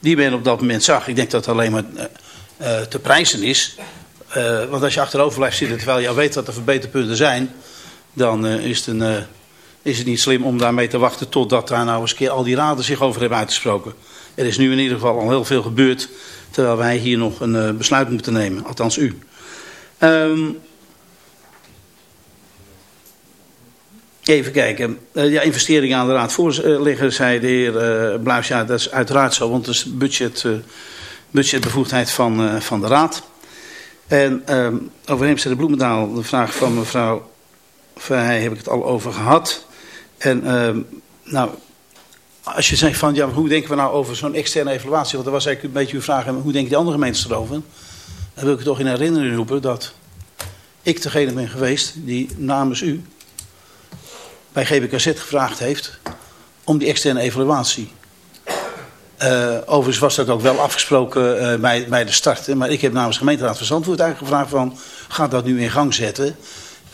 die men op dat moment zag. Ik denk dat het alleen maar uh, te prijzen is. Uh, want als je achterover blijft zitten terwijl je weet dat er verbeterpunten zijn... dan is, het een, is het niet slim om daarmee te wachten totdat daar nou eens een keer al die raden zich over hebben uitgesproken. Er is nu in ieder geval al heel veel gebeurd terwijl wij hier nog een besluit moeten nemen. Althans u. Um, Even kijken. Uh, ja, investeringen aan de raad voorliggen, zei de heer uh. Ja, dat is uiteraard zo, want het is budget, budgetbevoegdheid van, van de raad. En over Heemstede Bloemendaal, de vraag van mevrouw Verheij heb ik het al over gehad. En nou, als je zegt van, ja, hoe denken we nou over zo'n externe evaluatie? Want dat was eigenlijk een beetje uw vraag, hoe denken die andere gemeentes erover? Dan wil ik toch in herinnering roepen dat ik degene ben geweest die namens u bij GBKZ gevraagd heeft om die externe evaluatie. Uh, overigens was dat ook wel afgesproken uh, bij, bij de start. Maar ik heb namens gemeenteraad van Zandvoort gevraagd van... ga dat nu in gang zetten.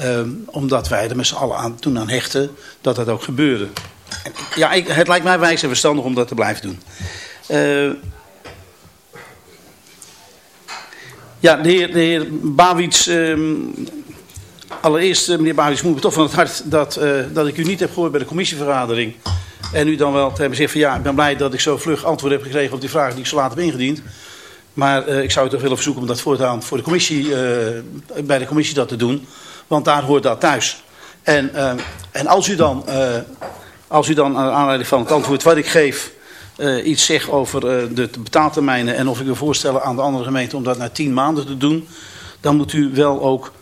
Uh, omdat wij er met z'n allen aan, toen aan hechten dat dat ook gebeurde. Ja, ik, het lijkt mij wijs en verstandig om dat te blijven doen. ja, de heer, de heer Bawits ehm, Allereerst, eh, meneer Bouwens, moet me toch van het hart dat, uh, dat ik u niet heb gehoord bij de commissievergadering. En u dan wel te hebben gezegd van ja, ik ben blij dat ik zo vlug antwoord heb gekregen op die vragen die ik zo laat heb ingediend. Maar uh, ik zou u toch willen verzoeken om dat voortaan voor de commissie, bij de commissie dat te doen. Want daar hoort dat thuis. En, en als u dan, als u dan aan aanleiding van het antwoord wat ik geef... iets zegt over de betaaltermijnen en of ik wil voorstellen aan de andere gemeente om dat na tien maanden te doen... dan moet u wel ook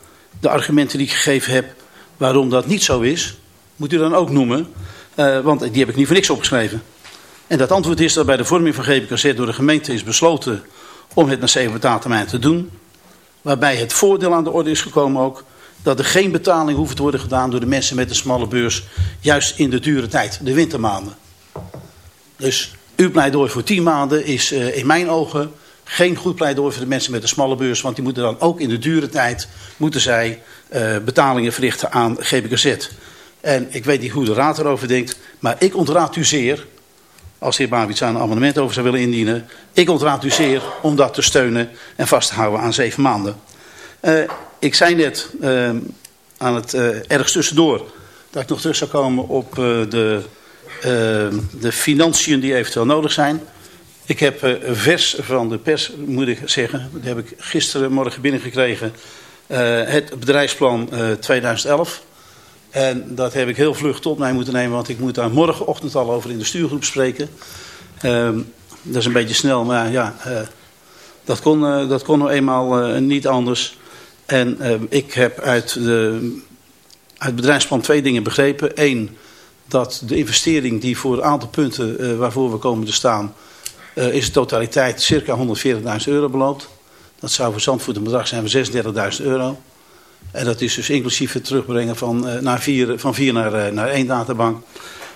de argumenten die ik gegeven heb waarom dat niet zo is, moet u dan ook noemen. Uh, want die heb ik niet voor niks opgeschreven. En dat antwoord is dat bij de vorming van GBKZ door de gemeente is besloten om het naar zeven betaaltermijn te doen. Waarbij het voordeel aan de orde is gekomen ook dat er geen betaling hoeft te worden gedaan door de mensen met een smalle beurs. Juist in de dure tijd, de wintermaanden. Dus uw pleidooi voor tien maanden is uh, in mijn ogen geen goed pleidooi voor de mensen met een smalle beurs. Want die moeten dan ook in de dure tijd moeten zij, uh, betalingen verrichten aan GBKZ. En ik weet niet hoe de raad erover denkt. Maar ik ontraad u zeer, als de heer Babits een amendement over zou willen indienen. Ik ontraad u zeer om dat te steunen en vast te houden aan zeven maanden. Uh, ik zei net uh, aan het ergens tussendoor dat ik nog terug zou komen op de, de financiën die eventueel nodig zijn. Ik heb uh, vers van de pers, moet ik zeggen, dat heb ik gisteren morgen binnengekregen, uh, het bedrijfsplan uh, eh, 2011. En dat heb ik heel vlug tot mij moeten nemen, want ik moet daar morgenochtend al over in de stuurgroep spreken. Ehm, dat is een beetje snel, maar ja, dat, kon, dat kon nou eenmaal niet anders. En ehm, ik heb uit, de, het bedrijfsplan twee dingen begrepen. Eén, dat de investering die voor een aantal punten waarvoor we komen te staan uh, is de totaliteit circa 140.000 euro beloofd. Dat zou voor Zandvoort een bedrag zijn van 36.000 euro. En dat is dus inclusief het terugbrengen van, uh, naar vier, van vier naar, uh, naar één databank.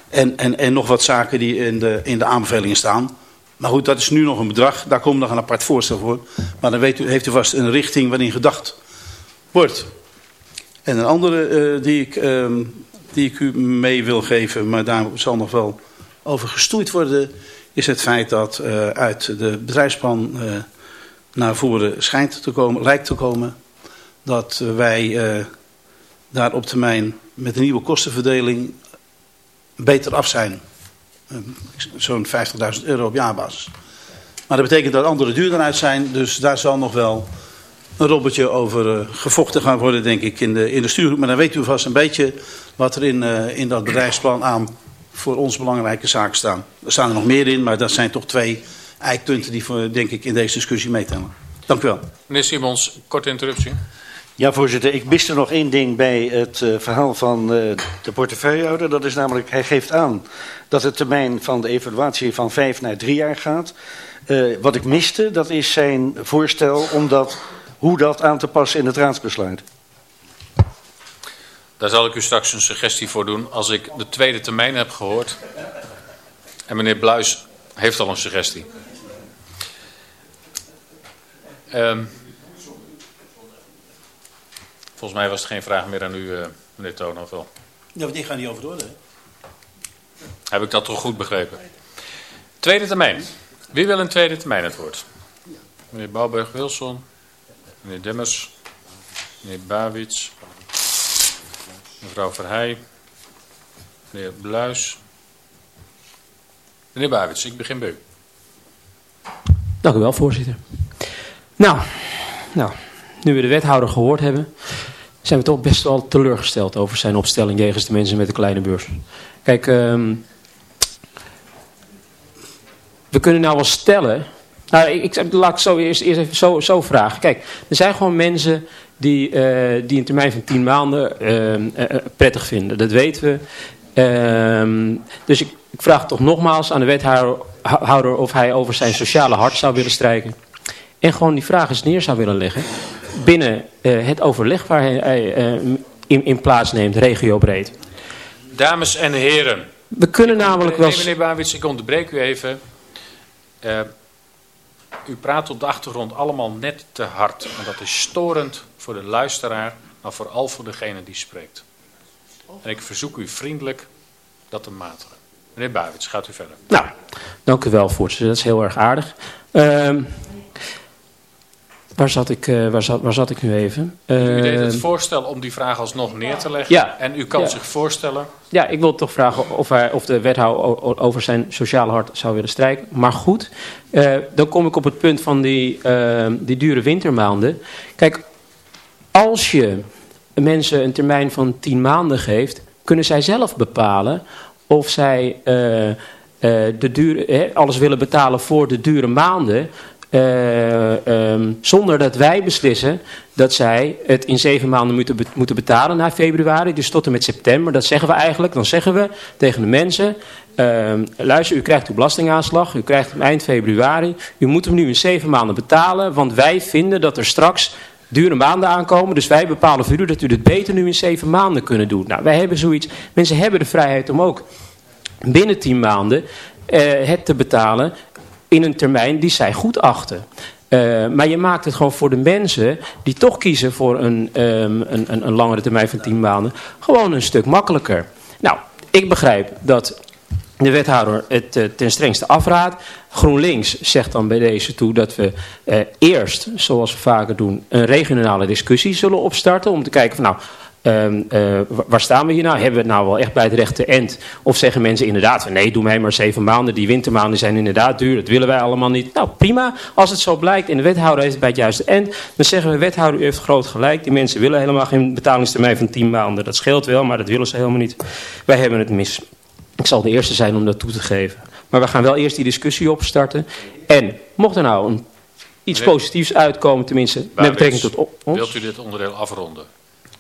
En, en, en nog wat zaken die in de, in de aanbevelingen staan. Maar goed, dat is nu nog een bedrag. Daar komt nog een apart voorstel voor. Maar dan weet u, heeft u vast een richting waarin gedacht wordt. En een andere die, ik, uh, die ik u mee wil geven, maar daar zal nog wel over gestoeid worden is het feit dat uh, uit de bedrijfsplan uh, naar voren schijnt te komen, lijkt te komen, dat wij daar op termijn met een nieuwe kostenverdeling beter af zijn. Zo'n 50.000 euro op jaarbasis. Maar dat betekent dat andere duurder uit zijn, dus daar zal nog wel een robbertje over gevochten gaan worden, denk ik, in de, in de stuurgroep. Maar dan weet u vast een beetje wat er in, in dat bedrijfsplan aan voor ons belangrijke zaken staan. Er staan er nog meer in, maar dat zijn toch twee eikpunten die voor, denk ik in deze discussie meetellen. Dank u wel. Meneer Simons, korte interruptie. Ja, voorzitter. Ik miste nog één ding bij het uh, verhaal van uh, de portefeuillehouder. Dat is namelijk, hij geeft aan dat de termijn van de evaluatie van vijf naar drie jaar gaat. Uh, wat ik miste, dat is zijn voorstel om dat, hoe dat aan te passen in het raadsbesluit. Daar zal ik u straks een suggestie voor doen als ik de tweede termijn heb gehoord. En meneer Bluis heeft al een suggestie. Um, volgens mij was er geen vraag meer aan u, uh, meneer Toon, of wel? Ja, want die gaan niet over door, hè? Heb ik dat toch goed begrepen? Tweede termijn. Wie wil een tweede termijn het woord? Meneer Bouwberg-Wilson, meneer Demmers, meneer Bawits, mevrouw Verheij, meneer Bluis. Meneer Bawits, ik begin bij u. Dank u wel, voorzitter. Nou, nou, nu we de wethouder gehoord hebben, zijn we toch best wel teleurgesteld over zijn opstelling jegens de mensen met de kleine beurs. Kijk, um, we kunnen nou wel stellen... Nou, ik, ik laat zo eerst, eerst even zo, zo vragen. Kijk, er zijn gewoon mensen die, uh, die een termijn van 10 maanden uh, uh, prettig vinden. Dat weten we. Ehm, dus ik, ik, vraag toch nogmaals aan de wethouder of hij over zijn sociale hart zou willen strijken. En gewoon die vraag eens neer zou willen leggen binnen het overleg waar hij in, in plaats neemt, regiobreed. Dames en heren. We kunnen namelijk wel... Nee, meneer Bawits, ik onderbreek u even. Uh, u praat op de achtergrond allemaal net te hard. En dat is storend voor de luisteraar, maar vooral voor degene die spreekt. En ik verzoek u vriendelijk dat te matigen. Meneer Bawits, gaat u verder. Nou, dank u wel, voorzitter. Dat is heel erg aardig. Uh, Waar zat ik, uh, waar zat, waar zat ik nu even? Uh, u deed het ehm, voorstel om die vraag alsnog neer te leggen. Ja, en u kan ja. zich voorstellen... Ja, ik wil toch vragen of, hij, of de wethouder over zijn sociale hart zou willen strijken. Maar goed, uh, dan kom ik op het punt van die, ehm, die dure wintermaanden. Kijk, als je mensen een termijn van 10 maanden geeft... kunnen zij zelf bepalen of zij... Uh, de dure, alles willen betalen voor de dure maanden uh, um, zonder dat wij beslissen dat zij het in zeven maanden moeten, moeten betalen na februari, dus tot en met september. Dat zeggen we eigenlijk. Dan zeggen we tegen de mensen, uh, luister, u krijgt uw belastingaanslag, u krijgt hem eind februari. U moet hem nu in zeven maanden betalen, want wij vinden dat er straks dure maanden aankomen. Dus wij bepalen voor u dat u het beter nu in zeven maanden kunnen doen. Nou, wij hebben zoiets, mensen hebben de vrijheid om ook binnen tien maanden uh, het te betalen in een termijn die zij goed achten. Uh, maar je maakt het gewoon voor de mensen die toch kiezen voor een, um, een, een, een langere termijn van 10 maanden gewoon een stuk makkelijker. Nou, ik begrijp dat de wethouder het uh, ten strengste afraadt. GroenLinks zegt dan bij deze toe dat we uh, eerst, zoals we vaker doen, een regionale discussie zullen opstarten. Om te kijken van nou, Um, uh, waar staan we hier nou? Hebben we het nou wel echt bij het rechte end? Of zeggen mensen inderdaad nee, doe mij maar zeven maanden. Die wintermaanden zijn inderdaad duur. Dat willen wij allemaal niet. Nou prima, als het zo blijkt en de wethouder heeft het bij het juiste end. Dan zeggen we wethouder u heeft groot gelijk. Die mensen willen helemaal geen betalingstermijn van tien maanden. Dat scheelt wel, maar dat willen ze helemaal niet. Wij hebben het mis. Ik zal de eerste zijn om dat toe te geven. Maar we gaan wel eerst die discussie opstarten. En mocht er nou een, iets positiefs uitkomen, tenminste met betrekking tot ons. Wilt u dit onderdeel afronden?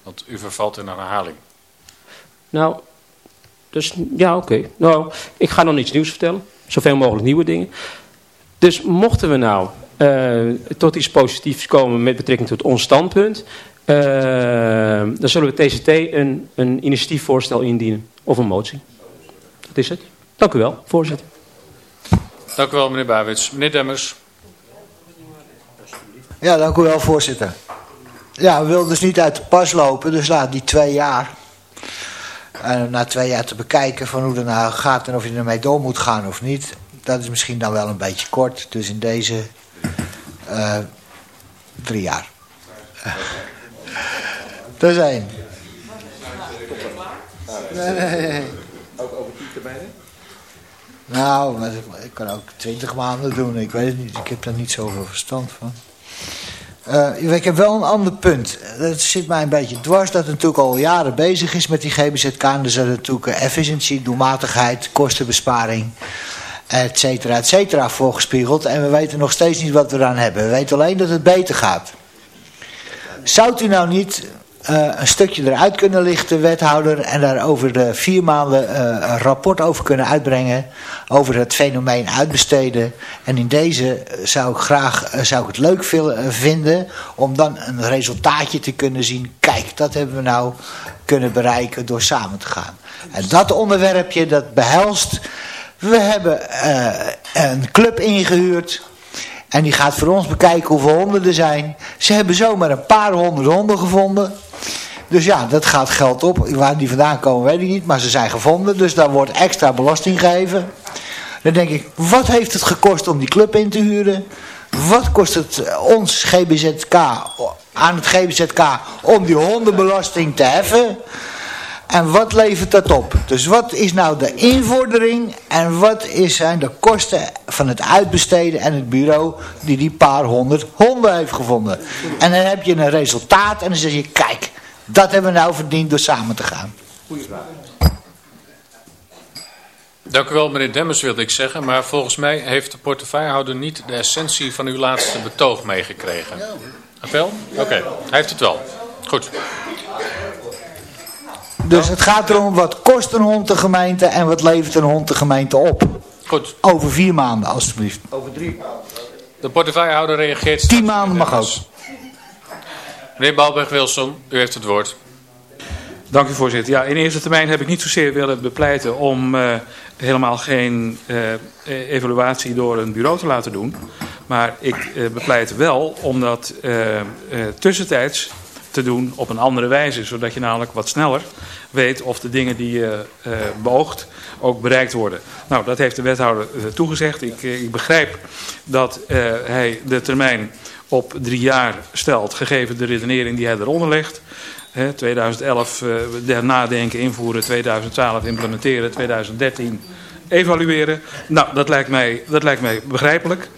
Want u vervalt in een herhaling. Nou, dus ja, oké. Okay. Nou, ik ga nog iets nieuws vertellen. Zoveel mogelijk nieuwe dingen. Dus mochten we nou uh, tot iets positiefs komen met betrekking tot ons standpunt... Uh, dan zullen we TCT een, een initiatiefvoorstel indienen. Of een motie. Dat is het. Dank u wel, voorzitter. Dank u wel, meneer Bawits. Meneer Demmers. Ja, dank u wel, voorzitter. Ja, we wilden dus niet uit de pas lopen, dus laat die twee jaar. En na twee jaar te bekijken van hoe het nou gaat en of je ermee door moet gaan of niet. Dat is misschien dan wel een beetje kort. Dus in deze uh, drie jaar. dat is één. Nee, nee, nee. Nou, ik kan ook twintig maanden doen. Ik weet het niet. Ik heb daar niet zoveel verstand van. Uh, ik heb wel een ander punt. Dat zit mij een beetje dwars dat het natuurlijk al jaren bezig is met die GBZK. En er zit natuurlijk efficiëntie, doelmatigheid, kostenbesparing, et cetera, et cetera voorgespiegeld. En we weten nog steeds niet wat we eraan hebben. We weten alleen dat het beter gaat. Zou u nou niet uh, een stukje eruit kunnen lichten, wethouder, en daar over de vier maanden uh, een rapport over kunnen uitbrengen, over het fenomeen uitbesteden. En in deze zou ik graag, zou ik het leuk vinden, om dan een resultaatje te kunnen zien. Kijk, dat hebben we nou kunnen bereiken door samen te gaan. En dat onderwerpje, dat behelst, we hebben een club ingehuurd, en die gaat voor ons bekijken hoeveel honden er zijn. Ze hebben zomaar een paar honderd honden gevonden. Dus ja, dat gaat geld op. Waar die vandaan komen weet ik niet, maar ze zijn gevonden. Dus daar wordt extra belasting gegeven. Dan denk ik, wat heeft het gekost om die club in te huren? Wat kost het eh, ons GBZK, aan het GBZK om die hondenbelasting te heffen? En wat levert dat op? Dus wat is nou de invordering en wat zijn de kosten van het uitbesteden en het bureau die die paar honderd honden heeft gevonden? En dan heb je een resultaat en dan zeg je, kijk, dat hebben we nou verdiend door samen te gaan. Dank u wel, meneer Demmers, wilde ik zeggen. Maar volgens mij heeft de portefeuillehouder niet de essentie van uw laatste betoog meegekregen. Wel? Oké, hij heeft het wel. Goed. Dus het gaat erom wat kost een hond de gemeente en wat levert een hond de gemeente op. Goed. Over vier maanden, alstublieft. Over drie De portefeuillehouder reageert... Tien maanden mag ook. Meneer Balberg-Wilson, u heeft het woord. Dank u voorzitter. Ja, in eerste termijn heb ik niet zozeer willen bepleiten om uh, helemaal geen uh, evaluatie door een bureau te laten doen. Maar ik uh, bepleit wel om dat tussentijds te doen op een andere wijze. Zodat je namelijk wat sneller weet of de dingen die je beoogt ook bereikt worden. Nou, dat heeft de wethouder toegezegd. Ik, ik begrijp dat hij de termijn op drie jaar stelt, gegeven de redenering die hij eronder legt. 2011 uh, nadenken, invoeren, 2012 implementeren, 2013 evalueren. Nou, dat lijkt mij, dat lijkt mij begrijpelijk.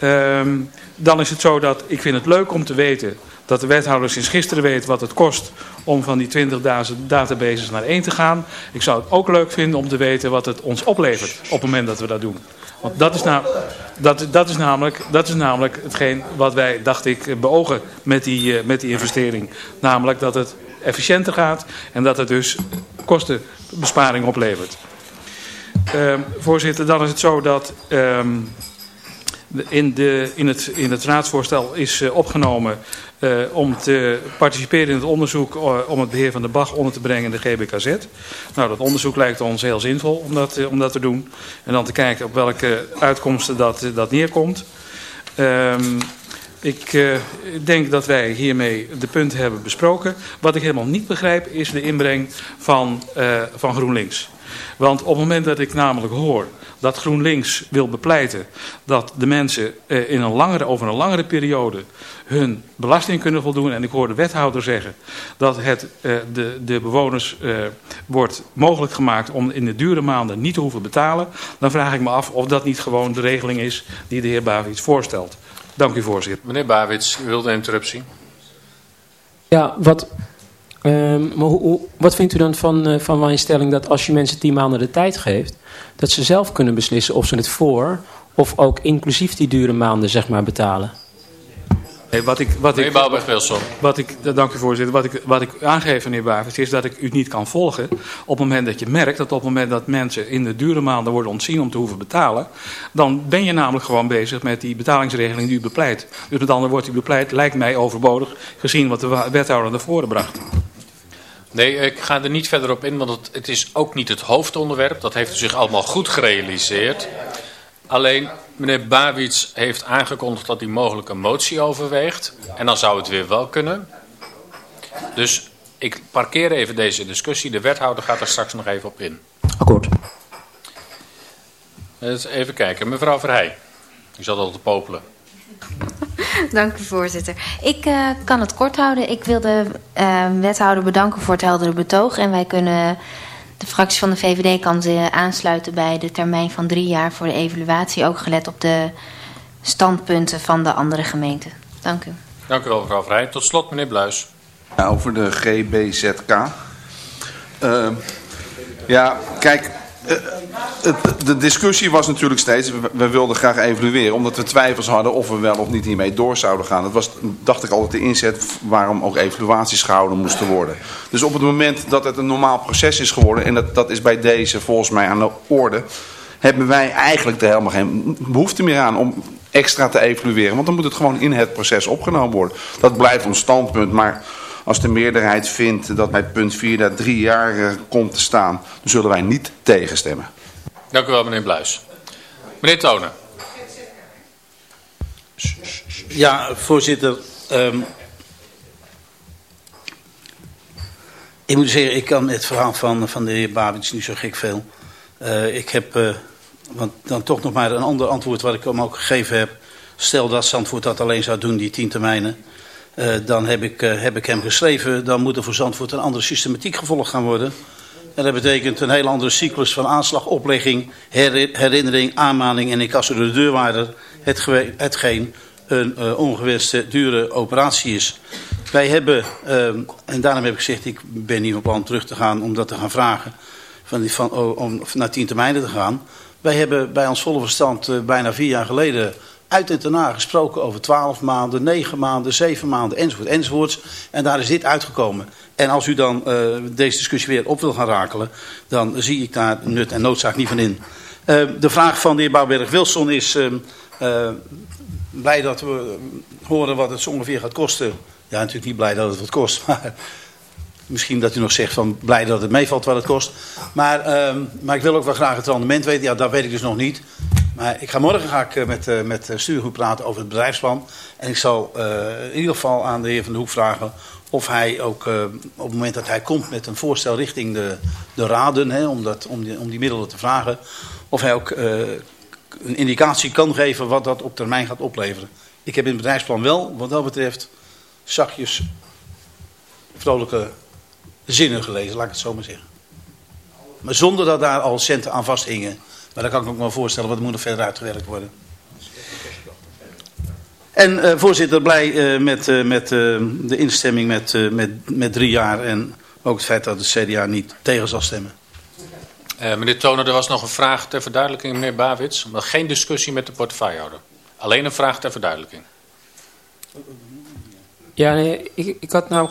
Um, dan is het zo dat ik vind het leuk om te weten dat de wethouder sinds gisteren weet wat het kost om van die 20.000 databases naar één te gaan. Ik zou het ook leuk vinden om te weten wat het ons oplevert op het moment dat we dat doen. Want dat is, dat, dat, is namelijk, dat is namelijk hetgeen wat wij, dacht ik, beogen met die, uh, met die investering. Namelijk dat het efficiënter gaat en dat het dus kostenbesparing oplevert. Uh, voorzitter, dan is het zo dat um, in, de, in, het, in het raadsvoorstel is uh, opgenomen om te participeren in het onderzoek uh, om het beheer van de BAG onder te brengen in de GBKZ. Nou, dat onderzoek lijkt ons heel zinvol om dat, uh, om dat te doen. En dan te kijken op welke uitkomsten dat, dat neerkomt. Um, ik denk dat wij hiermee de punten hebben besproken. Wat ik helemaal niet begrijp is de inbreng van, van GroenLinks. Want op het moment dat ik namelijk hoor dat GroenLinks wil bepleiten dat de mensen uh, in een langere, over een langere periode hun belasting kunnen voldoen. En ik hoor de wethouder zeggen dat het uh, de, de bewoners uh, wordt mogelijk gemaakt om in de dure maanden niet te hoeven betalen. Dan vraag ik me af of dat niet gewoon de regeling is die de heer Bavits voorstelt. Dank u voorzitter. Meneer Bavits, u wilde interruptie. Ja, wat Um, maar hoe, hoe, wat vindt u dan van, uh, van mijn stelling dat als je mensen tien maanden de tijd geeft, dat ze zelf kunnen beslissen of ze het voor of ook inclusief die dure maanden zeg maar betalen? Nee, wat ik, wat meneer Bouwberg-Wilson. Wat ik, dank u voorzitter. Wat ik, wat ik aangeef, meneer Bavers, is dat ik u niet kan volgen op het moment dat je merkt dat op het moment dat mensen in de dure maanden worden ontzien om te hoeven betalen, dan ben je namelijk gewoon bezig met die betalingsregeling die u bepleit. Dus met andere woorden, die bepleit lijkt mij overbodig gezien wat de wethouder naar voren bracht. Nee, ik ga er niet verder op in, want het, het is ook niet het hoofdonderwerp. Dat heeft u zich allemaal goed gerealiseerd. Alleen, meneer Bawits heeft aangekondigd dat hij mogelijk een motie overweegt. En dan zou het weer wel kunnen. Dus ik parkeer even deze discussie. De wethouder gaat er straks nog even op in. Akkoord. Even kijken, mevrouw Verheij. U zat al te popelen. Dank u voorzitter. Ik uh, kan het kort houden. Ik wil de uh, wethouder bedanken voor het heldere betoog. En wij kunnen, de fractie van de VVD kan ze aansluiten bij de termijn van drie jaar voor de evaluatie. Ook gelet op de standpunten van de andere gemeenten. Dank u. Dank u wel mevrouw Vrij. Tot slot meneer Bluis. Ja, over de GBZK. Uh, ja, kijk... Uh, de discussie was natuurlijk steeds, we wilden graag evalueren, omdat we twijfels hadden of we wel of niet hiermee door zouden gaan. Dat was, dacht ik altijd, de inzet waarom ook evaluaties gehouden moesten worden. Dus op het moment dat het een normaal proces is geworden, en dat, dat is bij deze volgens mij aan de orde, hebben wij eigenlijk er helemaal geen behoefte meer aan om extra te evalueren. Want dan moet het gewoon in het proces opgenomen worden. Dat blijft ons standpunt, maar... Als de meerderheid vindt dat bij punt 4 dat drie jaar uh, komt te staan, dan zullen wij niet tegenstemmen. Dank u wel, meneer Bluis. Meneer Tonen. Ja, voorzitter. Um, ik moet zeggen, ik kan het verhaal van, van de heer Babits niet zo gek veel. Uh, ik heb uh, want dan toch nog maar een ander antwoord wat ik hem ook gegeven heb. Stel dat Zandvoort dat alleen zou doen, die tien termijnen. Uh, dan heb ik, uh, heb ik hem geschreven, dan moet er voor Zandvoort een andere systematiek gevolgd gaan worden. En dat betekent een heel andere cyclus van aanslag, oplegging, herinnering, aanmaning en incasso door de deurwaarder. Hetgeen een uh, ongewenste dure operatie is. Wij hebben, en daarom heb ik gezegd, ik ben niet van plan terug te gaan om dat te gaan vragen. Van van, om naar tien termijnen te gaan. Wij hebben bij ons volle verstand bijna vier jaar geleden uit en daarna gesproken over 12 maanden, 9 maanden, 7 maanden enzovoort enzovoorts. En daar is dit uitgekomen. En als u dan uh, deze discussie weer op wil gaan rakelen, dan zie ik daar nut en noodzaak niet van in. Uh, de vraag van de heer Bouwberg-Wilson is uh, blij dat we horen wat het zo ongeveer gaat kosten. Ja, natuurlijk niet blij dat het wat kost, maar misschien dat u nog zegt van blij dat het meevalt wat het kost. Maar, maar ik wil ook wel graag het rendement weten. Ja, dat weet ik dus nog niet. Maar ik ga morgen ga ik met, uh, met stuurgroep praten over het bedrijfsplan. En ik zal in ieder geval aan de heer Van de Hoek vragen of hij ook op het moment dat hij komt met een voorstel richting de, de raden, hè, om, dat, om, die, om die middelen te vragen, of hij ook een indicatie kan geven wat dat op termijn gaat opleveren. Ik heb in het bedrijfsplan wel, wat dat betreft, zachtjes vrolijke zinnen gelezen, laat ik het zo maar zeggen. Maar zonder dat daar al centen aan vasthingen. Maar dan kan ik me ook wel voorstellen, wat moet er verder uitgewerkt worden. En uh, voorzitter, blij uh, met, uh, met de instemming met, met, met drie jaar en ook het feit dat het CDA niet tegen zal stemmen. meneer Toner, er was nog een vraag ter verduidelijking, meneer Bawits. Maar geen discussie met de portefeuillehouder. Alleen een vraag ter verduidelijking. Ja, nee, ik, ik had nou...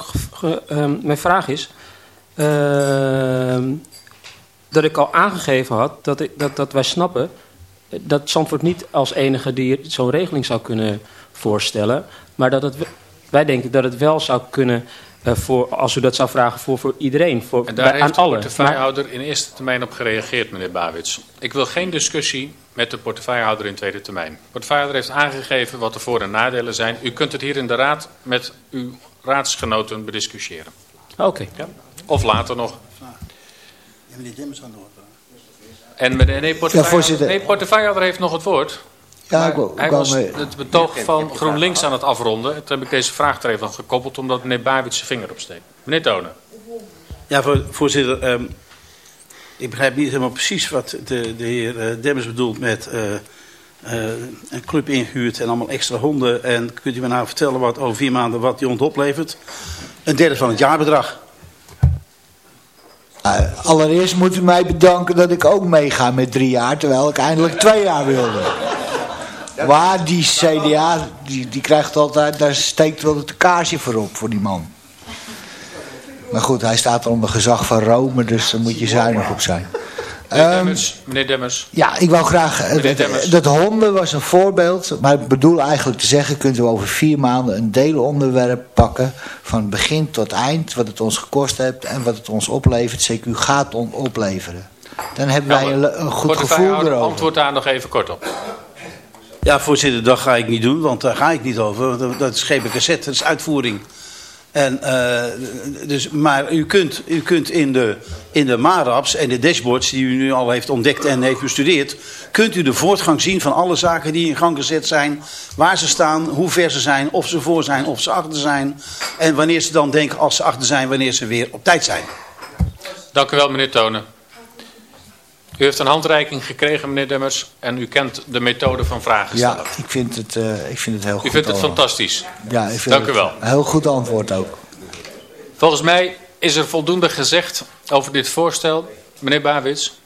mijn vraag is dat ik al aangegeven had dat, ik, dat, dat wij snappen dat Zandvoort niet als enige die zo'n regeling zou kunnen voorstellen. Maar dat het, wij denken dat het wel zou kunnen, uh, voor, als u dat zou vragen, voor, voor iedereen. Voor, en daar bij, heeft de portefeuillehouder in eerste termijn op gereageerd, meneer Bawits. Ik wil geen discussie met de portefeuillehouder in tweede termijn. De portefeuillehouder heeft aangegeven wat de voor- en nadelen zijn. U kunt het hier in de raad met uw raadsgenoten bediscussiëren. Oké. Okay. Ja? Of later nog meneer Demmers aan de orde. En meneer nee, portefeuillehouder, nee, portefeuillehouder heeft nog het woord. Ja, ik, hij was het betoog van GroenLinks aan het afronden. Toen heb ik deze vraag er even aan gekoppeld, omdat meneer Bawits zijn vinger opsteekt. Meneer Tonen. Ja, voorzitter. Um, ik begrijp niet helemaal precies wat de, de heer uh, Demmers bedoelt met uh, uh, een club ingehuurd en allemaal extra honden. En kunt u me nou vertellen wat over vier maanden wat die hond oplevert? Een derde van het jaarbedrag. Uh, allereerst moet u mij bedanken dat ik ook meega met drie jaar, terwijl ik eindelijk twee jaar wilde. Waar die CDA, die, die krijgt altijd, daar steekt wel het kaarsje voor op, voor die man. Maar goed, hij staat onder gezag van Rome, dus daar moet je zuinig op zijn. Meneer ehm, Demmers, meneer Demmers. Ja, ik wou graag... Eh, dat, dat, honden was een voorbeeld. Maar ik bedoel eigenlijk te zeggen... kunt u over vier maanden een deelonderwerp pakken... van begin tot eind... wat het ons gekost heeft en wat het ons oplevert... CQ gaat on opleveren. Dan hebben wij een, een goed gevoel erover. antwoord daar nog even kort op. Ja, voorzitter, dat ga ik niet doen, want daar ga ik niet over. Dat is GBKZ, dat is uitvoering. En, uh, dus, maar u kunt, u kunt in, de, in de MARAPs en de dashboards die u nu al heeft ontdekt en heeft bestudeerd... kunt u de voortgang zien van alle zaken die in gang gezet zijn. Waar ze staan, hoe ver ze zijn, of ze voor zijn, of ze achter zijn. En wanneer ze dan denken als ze achter zijn, wanneer ze weer op tijd zijn. Dank u wel meneer Tonen. U heeft een handreiking gekregen, meneer Demmers, en u kent de methode van vragen stellen. Ja, ik vind het, uh, ik vind het heel goed. U vindt het fantastisch? Ja, ik vind Dank het u wel. Een heel goed antwoord ook. Volgens mij is er voldoende gezegd over dit voorstel. Meneer Bawits.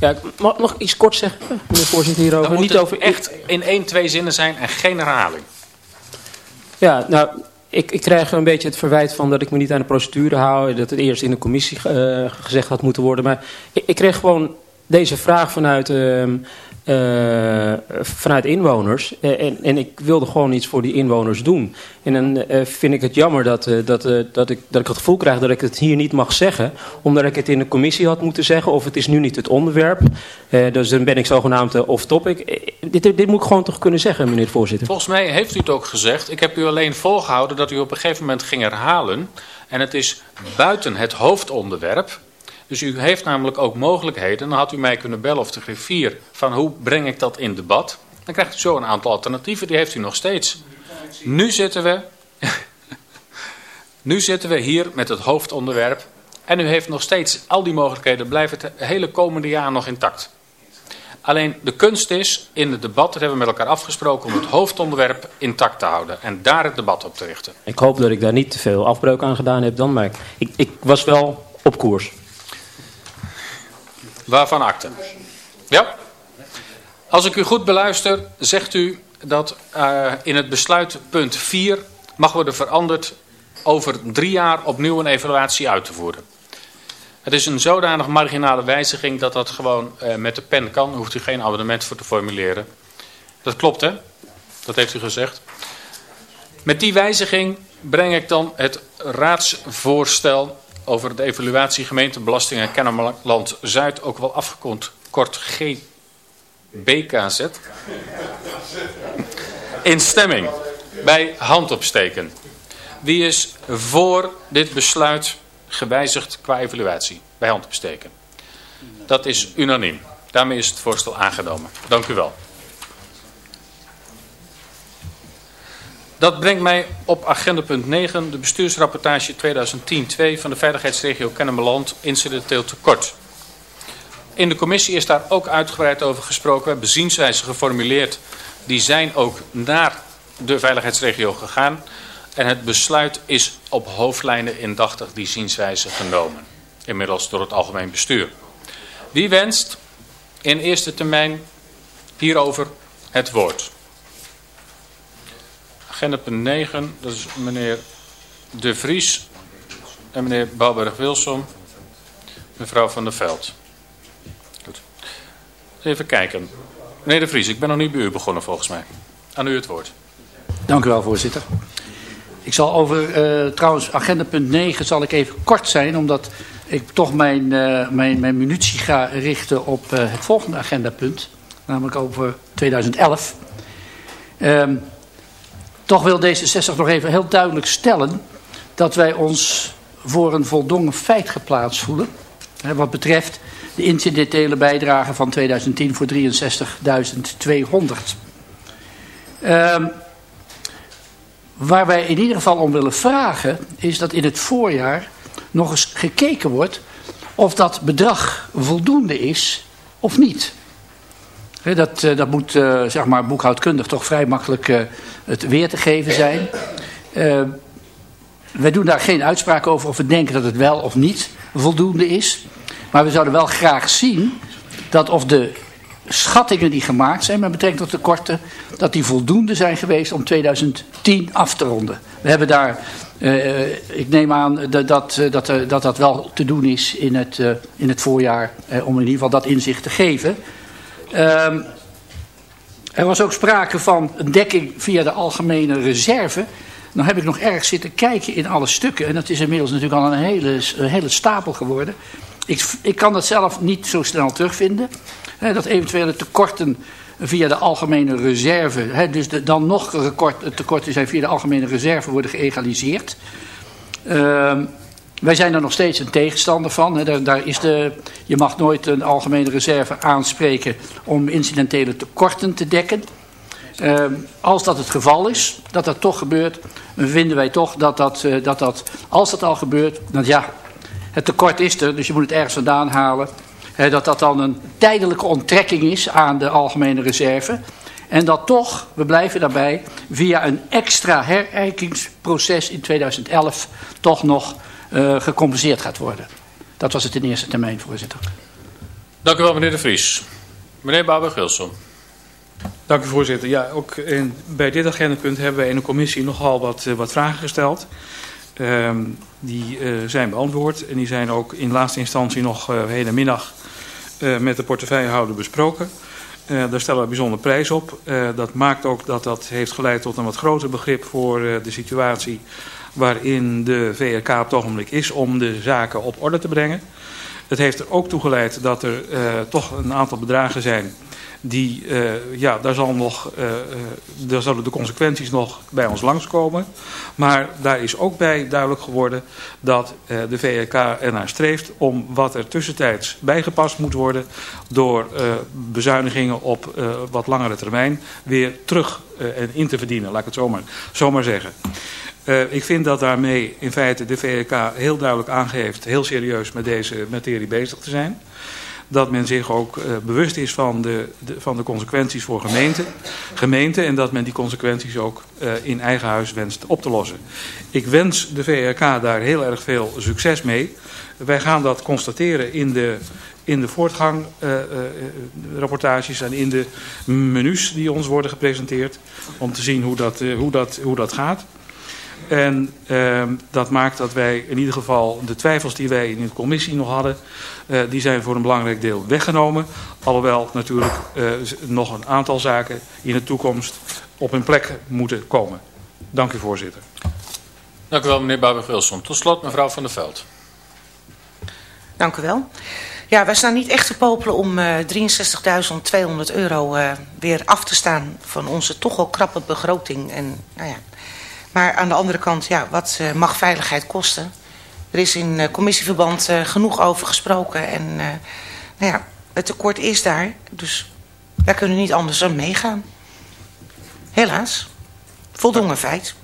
Ja, ik mag nog iets kort zeggen, meneer voorzitter, hierover. Dan Niet over echt in één, twee zinnen zijn en geen herhaling. Ja, nou, ik, ik krijg een beetje het verwijt van dat ik me niet aan de procedure hou. Dat het eerst in de commissie uh, gezegd had moeten worden. Maar ik, ik kreeg gewoon deze vraag vanuit, uh, uh, vanuit inwoners. en, en ik wilde gewoon iets voor die inwoners doen. En dan vind ik het jammer dat, dat, dat, ik, dat ik het gevoel krijg dat ik het hier niet mag zeggen. Omdat ik het in de commissie had moeten zeggen. Of het is nu niet het onderwerp. dus dan ben ik zogenaamd off-topic. Dit, dit, moet ik gewoon toch kunnen zeggen, meneer de voorzitter. Volgens mij heeft u het ook gezegd. Ik heb u alleen volgehouden dat u op een gegeven moment ging herhalen. En het is buiten het hoofdonderwerp. Dus u heeft namelijk ook mogelijkheden. Dan had u mij kunnen bellen of de griffier van hoe breng ik dat in debat. Dan krijgt u zo een aantal alternatieven, die heeft u nog steeds. Nu zitten we, nu zitten we hier met het hoofdonderwerp. En u heeft nog steeds, al die mogelijkheden blijven het hele komende jaar nog intact. Alleen de kunst is, in het debat, dat hebben we met elkaar afgesproken, om het hoofdonderwerp intact te houden. En daar het debat op te richten. Ik hoop dat ik daar niet te veel afbreuk aan gedaan heb dan, maar ik, ik was wel op koers. Waarvan akte? Ja? Als ik u goed beluister, zegt u dat uh, in het besluit punt 4 mag worden veranderd over drie jaar opnieuw een evaluatie uit te voeren. Het is een zodanig marginale wijziging dat dat gewoon uh, met de pen kan. Daar hoeft u geen abonnement voor te formuleren. Dat klopt hè? Dat heeft u gezegd. Met die wijziging breng ik dan het raadsvoorstel over de evaluatie gemeentebelasting en Kennemerland Zuid, ook wel afgekort kort GBKZ, in stemming bij handopsteken. Wie is voor dit besluit gewijzigd qua evaluatie bij handopsteken? Dat is unaniem. Daarmee is het voorstel aangenomen. Dank u wel. Dat brengt mij op agenda punt 9, de bestuursrapportage 2010-2 van de veiligheidsregio Kennemerland, incidenteel tekort. In de commissie is daar ook uitgebreid over gesproken. We hebben geformuleerd. Die zijn ook naar de veiligheidsregio gegaan. En het besluit is op hoofdlijnen indachtig die zienswijze genomen. Inmiddels door het algemeen bestuur. Wie wenst in eerste termijn hierover het woord? Agenda punt 9, dat is meneer De Vries en meneer Bouwberg-Wilson, mevrouw Van der Veld. Goed. Even kijken. Meneer De Vries, ik ben nog niet bij u begonnen volgens mij. Aan u het woord. Dank u wel, voorzitter. Ik zal over, uh, trouwens, agenda punt 9 zal ik even kort zijn, omdat ik toch mijn, uh, mijn, mijn munitie ga richten op uh, het volgende agendapunt, namelijk over 2011. Um, toch wil D66 nog even heel duidelijk stellen dat wij ons voor een voldongen feit geplaatst voelen. Wat betreft de incidentele bijdrage van 2010 voor 63.200. Um, waar wij in ieder geval om willen vragen is dat in het voorjaar nog eens gekeken wordt of dat bedrag voldoende is of niet. Dat, eh, dat moet uh, zeg maar boekhoudkundig toch vrij makkelijk uh, het weer te geven zijn. Uh, wij doen daar geen uitspraak over of we denken dat het wel of niet voldoende is. Maar we zouden wel graag zien dat of de schattingen die gemaakt zijn met betrekking tot tekorten, dat die voldoende zijn geweest om 2010 af te ronden. We hebben daar, ik neem aan dat dat, dat, dat dat wel te doen is in het, in het voorjaar, om in ieder geval dat inzicht te geven. Uh, er was ook sprake van een dekking via de algemene reserve. Nou heb ik nog erg zitten kijken in alle stukken. En dat is inmiddels natuurlijk al een hele, hele stapel geworden. Ik, ik kan dat zelf niet zo snel terugvinden. Dat eventuele tekorten via de algemene reserve. Dus dan nog rekord, tekorten zijn via de algemene reserve worden geëgaliseerd. Uh, wij zijn er nog steeds een tegenstander van. Daar, is de, je mag nooit een algemene reserve aanspreken om incidentele tekorten te dekken. Uh, als dat het geval is, dat dat toch gebeurt, vinden wij toch dat dat, uh, dat, dat als dat al gebeurt, dan ja, het tekort is er, dus je moet het ergens vandaan halen. Dat dat dan een tijdelijke onttrekking is aan de algemene reserve. En dat toch, we blijven daarbij, via een extra herijkingsproces in 2011 toch nog uh, gecompenseerd gaat worden. Dat was het in eerste termijn, voorzitter. Dank u wel, meneer De Vries. Meneer Bouwer-Gilson. Dank u, voorzitter. Ja, ook in, bij dit agendapunt hebben we in de commissie nogal wat, uh, wat vragen gesteld. Uh, die uh, zijn beantwoord en die zijn ook in laatste instantie nog uh, hedenmiddag met de portefeuillehouder besproken. daar stellen we bijzonder prijs op. dat maakt ook dat dat heeft geleid tot een wat groter begrip voor de situatie waarin de VRK op het ogenblik is om de zaken op orde te brengen. Het heeft er ook toe geleid dat er toch een aantal bedragen zijn die, uh, ja, daar, zal nog, uh, daar zullen de consequenties nog bij ons langskomen. Maar daar is ook bij duidelijk geworden dat de VRK ernaar streeft om wat er tussentijds bijgepast moet worden door bezuinigingen op wat langere termijn weer terug en in te verdienen, laat ik het zomaar, zomaar zeggen. Uh, ik vind dat daarmee in feite de VRK heel duidelijk aangeeft heel serieus met deze materie bezig te zijn dat men zich ook uh, bewust is van de, de, van de consequenties voor gemeenten, gemeente en dat men die consequenties ook uh, in eigen huis wenst op te lossen. Ik wens de VRK daar heel erg veel succes mee. Wij gaan dat constateren in de, in de voortgang uh, rapportages en in de menus die ons worden gepresenteerd. Om te zien hoe dat, hoe dat, hoe dat gaat. En uh, dat maakt dat wij in ieder geval de twijfels die wij in de commissie nog hadden, uh, die zijn voor een belangrijk deel weggenomen. Alhoewel natuurlijk uh, nog een aantal zaken in de toekomst op hun plek moeten komen. Dank u voorzitter. Dank u wel meneer Babig-Wilson. Tot slot mevrouw Van der Veld. Dank u wel. Ja, wij staan niet echt te popelen om uh, 63.200 euro uh, weer af te staan van onze toch al krappe begroting. En nou ja, maar aan de andere kant, ja, wat uh, mag veiligheid kosten? Er is in uh, commissieverband uh, genoeg over gesproken. En nou ja, het tekort is daar. Dus daar kunnen niet anders aan meegaan. Helaas. Voldongen feit.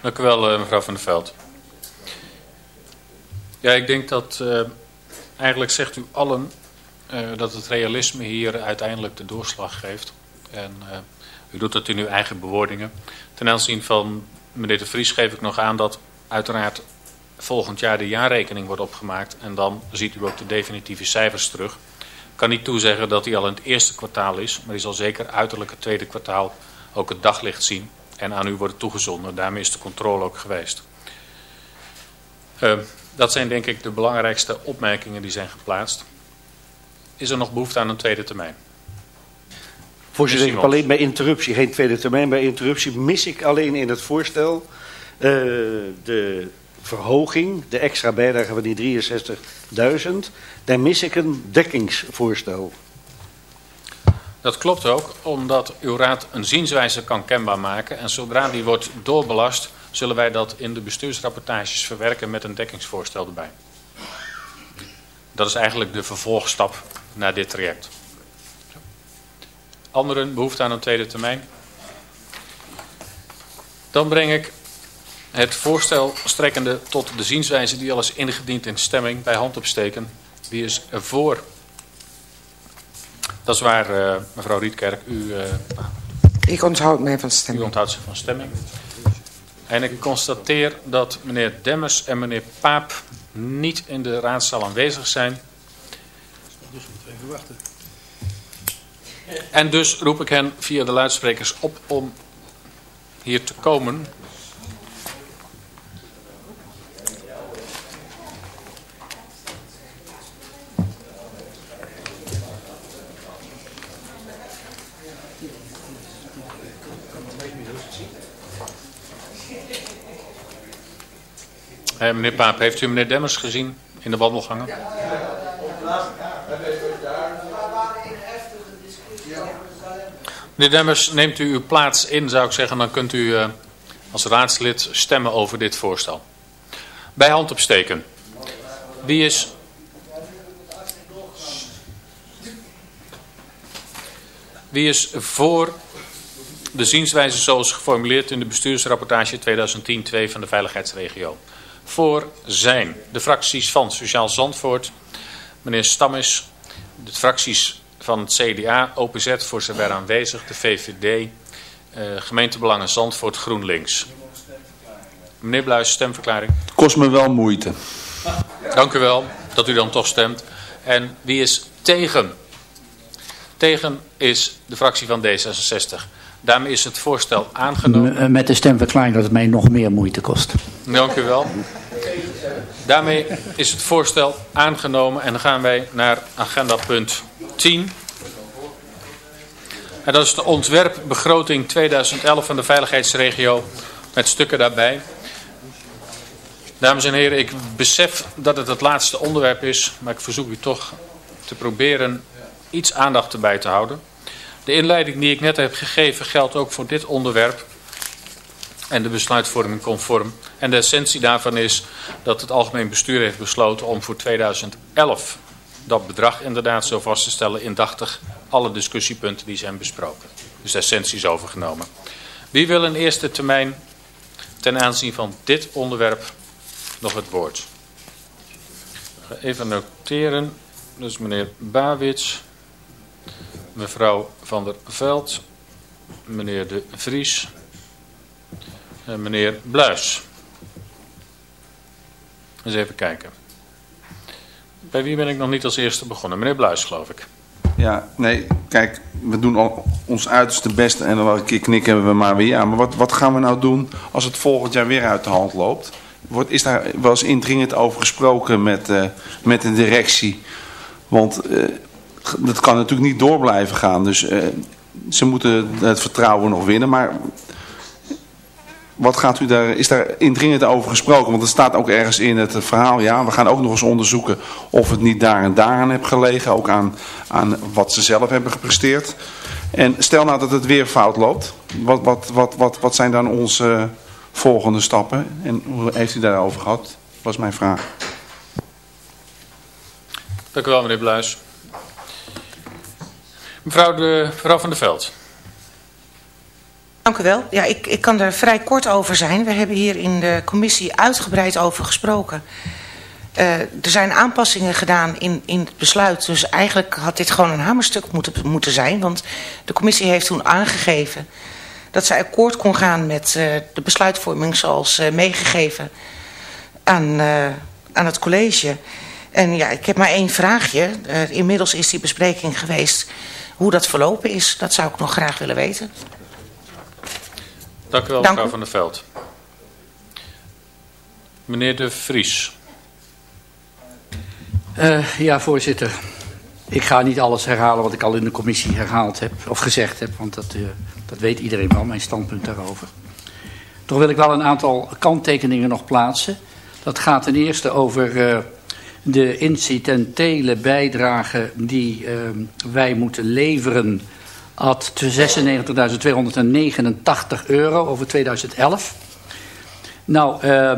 Dank u wel, mevrouw Van der Veld. Ja, ik denk dat... eigenlijk zegt u allen dat het realisme hier uiteindelijk de doorslag geeft. En u doet dat in uw eigen bewoordingen. Ten aanzien van meneer de Vries geef ik nog aan dat uiteraard volgend jaar de jaarrekening wordt opgemaakt. En dan ziet u ook de definitieve cijfers terug. Ik kan niet toezeggen dat die al in het eerste kwartaal is. Maar die zal zeker uiterlijk het tweede kwartaal ook het daglicht zien. En aan u worden toegezonden. Daarmee is de controle ook geweest. Uh, dat zijn denk ik de belangrijkste opmerkingen die zijn geplaatst. Is er nog behoefte aan een tweede termijn? Voorzitter, ik heb alleen bij interruptie, geen tweede termijn, bij interruptie mis ik alleen in het voorstel uh, de verhoging, de extra bijdrage van die 63.000. Daar mis ik een dekkingsvoorstel. Dat klopt ook, omdat uw raad een zienswijze kan kenbaar maken. En zodra die wordt doorbelast, zullen wij dat in de bestuursrapportages verwerken met een dekkingsvoorstel erbij. Dat is eigenlijk de vervolgstap naar dit traject. Anderen behoefte aan een tweede termijn? Dan breng ik het voorstel strekkende tot de zienswijze die al is ingediend in stemming bij hand opsteken. Wie is voor? Dat is waar, uh, mevrouw Rietkerk, u... Uh, ik onthoud mij van stemming. U onthoudt zich van stemming. En ik constateer dat meneer Demmers en meneer Paap niet in de raadzaal aanwezig zijn. Dus moeten we even wachten. En dus roep ik hen via de luidsprekers op om hier te komen. Meneer Paap, heeft u meneer Demmers gezien in de wandelgangen? Meneer Demmers, neemt u uw plaats in, zou ik zeggen. Dan kunt u uh, als raadslid stemmen over dit voorstel. Bij hand opsteken. Wie is... Wie is voor de zienswijze zoals geformuleerd in de bestuursrapportage 2010-2 van de veiligheidsregio? Voor zijn de fracties van Sociaal Zandvoort, meneer Stammis, de fracties van het CDA, OPZ voor zover aanwezig, de VVD, uh, gemeentebelangen Zandvoort, GroenLinks. Meneer Bluis, stemverklaring. Kost me wel moeite. Dank u wel dat u dan toch stemt. En wie is tegen? Tegen is de fractie van D66. Daarmee is het voorstel aangenomen. Eh, met de stemverklaring dat het mij nog meer moeite kost. Dank u wel. Daarmee is het voorstel aangenomen en dan gaan wij naar agenda punt 10. En dat is de ontwerpbegroting 2011 van de veiligheidsregio met stukken daarbij. Dames en heren, ik besef dat het het laatste onderwerp is, maar ik verzoek u toch te proberen iets aandacht erbij te houden. De inleiding die ik net heb gegeven geldt ook voor dit onderwerp en de besluitvorming conform. En de essentie daarvan is dat het algemeen bestuur heeft besloten om voor 2011 dat bedrag inderdaad zo vast te stellen indachtig alle discussiepunten die zijn besproken. Dus de essentie is overgenomen. Wie wil in eerste termijn ten aanzien van dit onderwerp nog het woord? Even noteren. Dus meneer Bawits, mevrouw Van der Veld, meneer De Vries en meneer Bluis. Eens even kijken. Wie ben ik nog niet als eerste begonnen? Meneer Bluis, geloof ik. Ja, nee, kijk, we doen al ons uiterste best en dan een keer knikken we maar weer ja. Maar wat, wat gaan we nou doen als het volgend jaar weer uit de hand loopt? Wordt, is daar wel eens indringend over gesproken met, uh, met de directie? Want uh, dat kan natuurlijk niet door blijven gaan. Dus uh, ze moeten het vertrouwen nog winnen. Maar wat gaat u daar, is daar indringend over gesproken? Want er staat ook ergens in het verhaal, ja, we gaan ook nog eens onderzoeken of het niet daar en daar aan heeft gelegen. Ook aan, aan wat ze zelf hebben gepresteerd. En stel nou dat het weer fout loopt. Wat, wat, wat, wat, wat zijn dan onze volgende stappen? En hoe heeft u daarover gehad? was mijn vraag. Dank u wel, meneer Bluis. Mevrouw, de, mevrouw van der Veld. Dank u wel. Ja, ik, ik kan er vrij kort over zijn. We hebben hier in de commissie uitgebreid over gesproken. Uh, er zijn aanpassingen gedaan in, in het besluit. Dus eigenlijk had dit gewoon een hamerstuk moeten, moeten zijn. Want de commissie heeft toen aangegeven dat zij akkoord kon gaan met uh, de besluitvorming zoals uh, meegegeven aan, aan het college. En ja, ik heb maar één vraagje. inmiddels is die bespreking geweest. Hoe dat verlopen is, dat zou ik nog graag willen weten. Dank u wel, mevrouw Van der Veld. Meneer De Vries. Uh, ja, voorzitter. Ik ga niet alles herhalen wat ik al in de commissie herhaald heb, of gezegd heb, want dat, uh, dat weet iedereen wel, mijn standpunt daarover. Toch wil ik wel een aantal kanttekeningen nog plaatsen. Dat gaat ten eerste over uh, de incidentele bijdrage die wij moeten leveren had 96.289 euro over 2011. Nou, uh,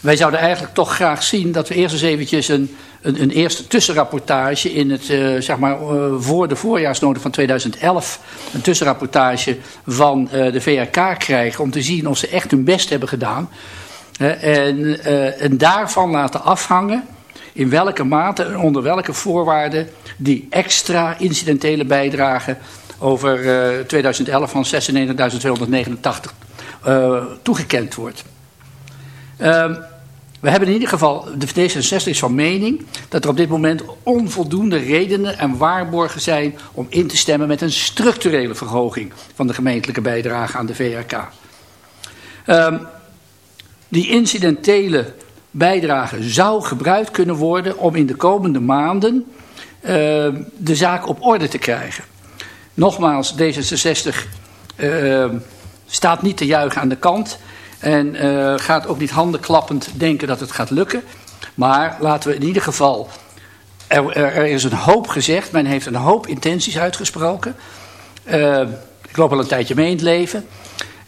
wij zouden eigenlijk toch graag zien dat we eerst eens eventjes een, een, een eerste tussenrapportage in het, uh, zeg maar, uh, voor de voorjaarsnota van 2011, een tussenrapportage van uh, de VRK krijgen om te zien of ze echt hun best hebben gedaan. en, en daarvan laten afhangen in welke mate en onder welke voorwaarden die extra incidentele bijdrage over uh, 2011 van 96.289 uh, toegekend wordt. Uh, we hebben in ieder geval, de D66 is van mening dat er op dit moment onvoldoende redenen en waarborgen zijn om in te stemmen met een structurele verhoging van de gemeentelijke bijdrage aan de VRK. Um, die incidentele bijdrage zou gebruikt kunnen worden om in de komende maanden uh, de zaak op orde te krijgen. Nogmaals, D66 uh, staat niet te juichen aan de kant en uh, gaat ook niet handenklappend denken dat het gaat lukken. Maar laten we in ieder geval, er, er is een hoop gezegd, men heeft een hoop intenties uitgesproken. ik loop al een tijdje mee in het leven.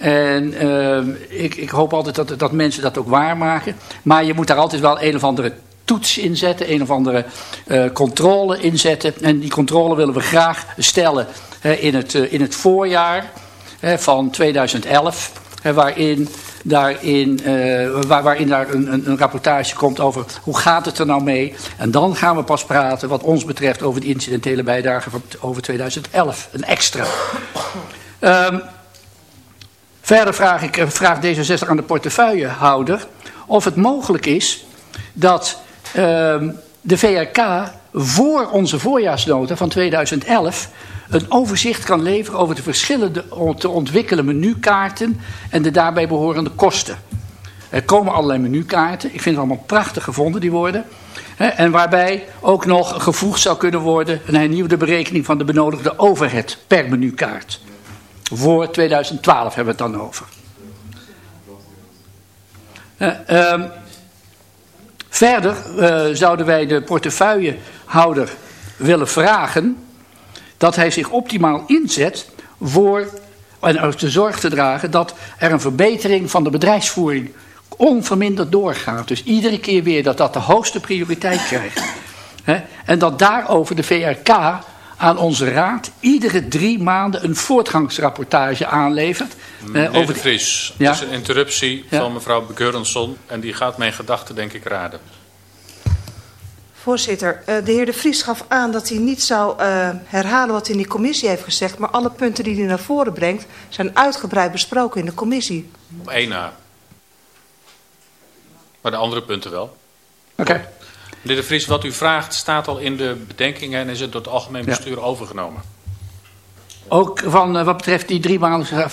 En uh, ik, ik, hoop altijd dat, dat mensen dat ook waarmaken. Maar je moet daar altijd wel een of andere toets inzetten, een of andere uh, controle inzetten. En die controle willen we graag stellen uh, in, het, uh, in het voorjaar van 2011. waarin daarin, waar, waarin daar een, een, een, rapportage komt over hoe gaat het er nou mee. En dan gaan we pas praten wat ons betreft over de incidentele bijdrage van over 2011. Een extra. Um, Verder vraag, ik, eh, vraag D66 aan de portefeuillehouder of het mogelijk is dat uh, de VRK voor onze voorjaarsnota van 2011 een overzicht kan leveren over de verschillende te ontwikkelen menukaarten en de daarbij behorende kosten. Er komen allerlei menukaarten. Ik vind het allemaal prachtig gevonden, die worden. En waarbij ook nog gevoegd zou kunnen worden een hernieuwde berekening van de benodigde overhead per menukaart. Voor 2012 hebben we het dan over. Uh, um, verder uh, zouden wij de portefeuillehouder willen vragen dat hij zich optimaal inzet voor en er de zorg te dragen dat er een verbetering van de bedrijfsvoering onverminderd doorgaat. Dus iedere keer weer dat dat de hoogste prioriteit krijgt. En dat daarover de VRK aan onze raad iedere drie maanden een voortgangsrapportage aanlevert. Meneer over de Vries, ja? is een interruptie ja? van mevrouw Geurensson en die gaat mijn gedachten denk ik raden. Voorzitter, eh, de heer De Vries gaf aan dat hij niet zou uh, herhalen wat hij in die commissie heeft gezegd. Maar alle punten die hij naar voren brengt zijn uitgebreid besproken in de commissie. Op één na. Maar de andere punten wel. Oké. Okay. Meneer De Vries, wat u vraagt staat al in de bedenkingen en is het door het algemeen bestuur ja. overgenomen. Ook van uh, wat betreft die drie maanden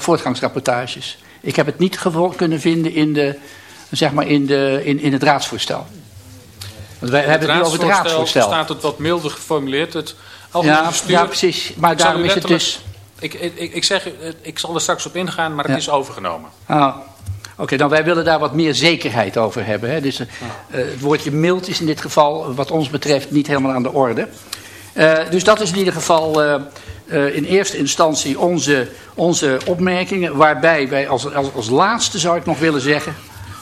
voortgangsrapportages. Ik heb het niet kunnen vinden in, de, zeg maar in, de, in, in het raadsvoorstel. Want wij hebben het nu over het raadsvoorstel. staat het wat milder geformuleerd. Het ja, bestuur, ja, precies. Maar daarom is het dus... Ik, ik, ik, zeg, ik zal er straks op ingaan, maar het ja. is overgenomen. Ah, Oké, dan wij willen daar wat meer zekerheid over hebben. Hè? Dus uh, het woordje mild is in dit geval, wat ons betreft, niet helemaal aan de orde. Dus dat is in ieder geval in eerste instantie onze, onze opmerkingen. Waarbij wij als, als, als laatste zou ik nog willen zeggen,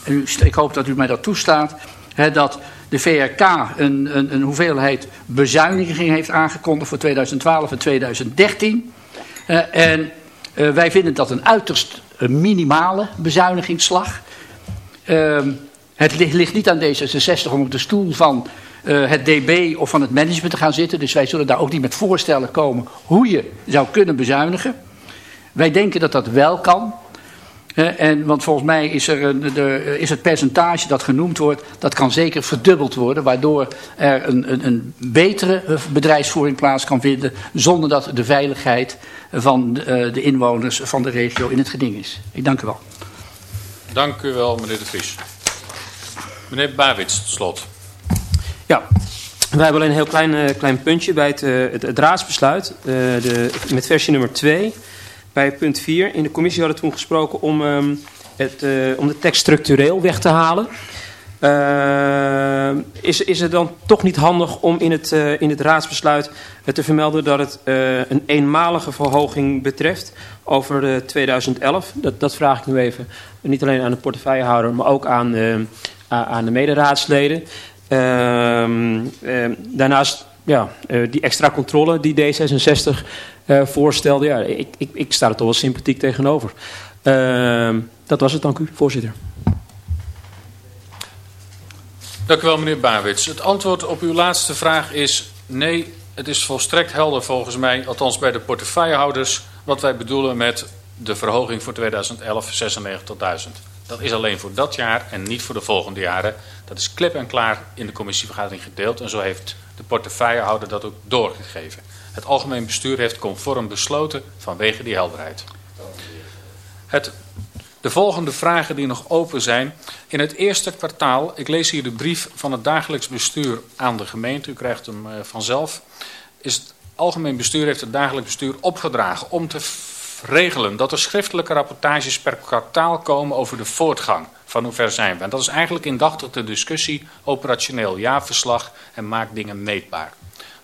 en u, ik hoop dat u mij dat toestaat, hè, dat de VRK een, een, een hoeveelheid bezuiniging heeft aangekondigd voor 2012 en 2013. Uh, en wij vinden dat een uiterst minimale bezuinigingsslag. Uh, het ligt niet aan D66 om op de stoel van uh, het DB of van het management te gaan zitten. Dus wij zullen daar ook niet met voorstellen komen hoe je zou kunnen bezuinigen. Wij denken dat dat wel kan. En, want volgens mij is, er een, de, is het percentage dat genoemd wordt, dat kan zeker verdubbeld worden, waardoor er een, een, een betere bedrijfsvoering plaats kan vinden, zonder dat de veiligheid van de, de inwoners van de regio in het geding is. Ik dank u wel. Dank u wel, meneer De Vries. Meneer Bawits, tot slot. Ja, wij hebben alleen een heel klein, uh, klein puntje bij het, uh, het, het raadsbesluit, uh, de, met versie nummer 2 bij punt 4. In de commissie hadden we toen gesproken om, um, het, uh, om de tekst structureel weg te halen. Uh, is, is het dan toch niet handig om in het, uh, in het raadsbesluit te vermelden dat het een eenmalige verhoging betreft over 2011? Dat, dat vraag ik nu even. Niet alleen aan de portefeuillehouder, maar ook aan, aan de mederaadsleden. Ehm, daarnaast ja, die extra controle die D66 uh, voorstelde. Ja, ik, ik, ik sta er toch wel sympathiek tegenover. Uh, dat was het, dank u, voorzitter. Dank u wel, meneer Baarwits. Het antwoord op uw laatste vraag is nee. Het is volstrekt helder volgens mij, althans bij de portefeuillehouders, wat wij bedoelen met de verhoging voor 2011 96 tot 1000. Dat is alleen voor dat jaar en niet voor de volgende jaren. Dat is klip en klaar in de commissievergadering gedeeld en zo heeft de portefeuillehouder dat ook doorgegeven. Het algemeen bestuur heeft conform besloten vanwege die helderheid. Het, de volgende vragen die nog open zijn. In het eerste kwartaal, ik lees hier de brief van het dagelijks bestuur aan de gemeente. U krijgt hem uh, vanzelf. Is het algemeen bestuur heeft het dagelijks bestuur opgedragen om te regelen dat er schriftelijke rapportages per kwartaal komen over de voortgang. Van hoe ver zijn we? En dat is eigenlijk indachtig de discussie operationeel jaarverslag en maakt dingen meetbaar.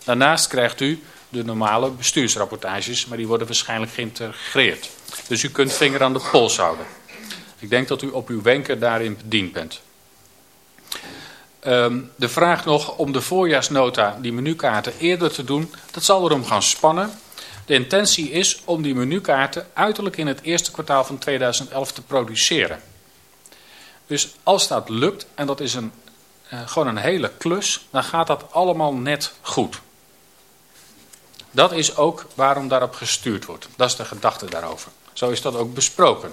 Daarnaast krijgt u de normale bestuursrapportages, maar die worden waarschijnlijk geïntegreerd. Dus u kunt vinger aan de pols houden. Ik denk dat u op uw wenken daarin bediend bent. Um, de vraag nog om de voorjaarsnota, die menukaarten, eerder te doen, dat zal erom gaan spannen. De intentie is om die menukaarten uiterlijk in het eerste kwartaal van 2011 te produceren. Dus als dat lukt, en dat is een, uh, gewoon een hele klus, dan gaat dat allemaal net goed. Dat is ook waarom daarop gestuurd wordt. Dat is de gedachte daarover. Zo is dat ook besproken.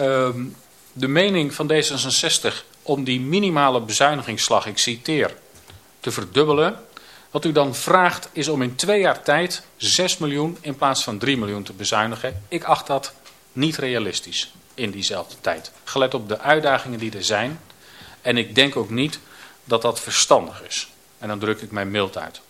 Um, de mening van D66 om die minimale bezuinigingsslag, ik citeer, te verdubbelen. Wat u dan vraagt is om in twee jaar tijd 6 miljoen in plaats van 3 miljoen te bezuinigen. Ik acht dat niet realistisch in diezelfde tijd. Gelet op de uitdagingen die er zijn. En ik denk ook niet dat dat verstandig is. En dan druk ik mij mild uit.